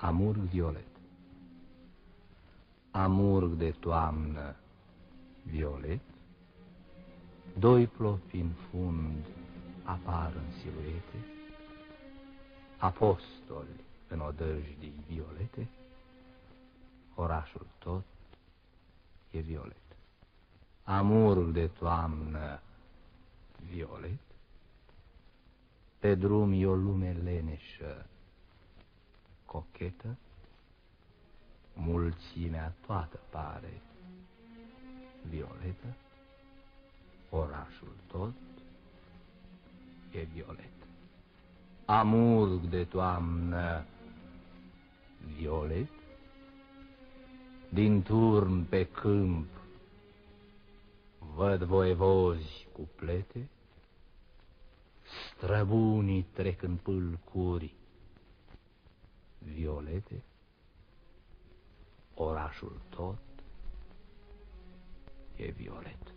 Amurg violet. Amurg de toamnă violet. Doi plopi în fund apar în siluete. Apostoli în odăjdii violete. Orașul tot e violet. Amurg de toamnă violet. Pe drum e o lume leneșă cochetă, mulțimea toată pare violetă, orașul tot e violet. Amurg de toamnă violet, din turn pe câmp văd voievozi cu plete, străbunii trec în pâlcuri violete, orașul tot e violet.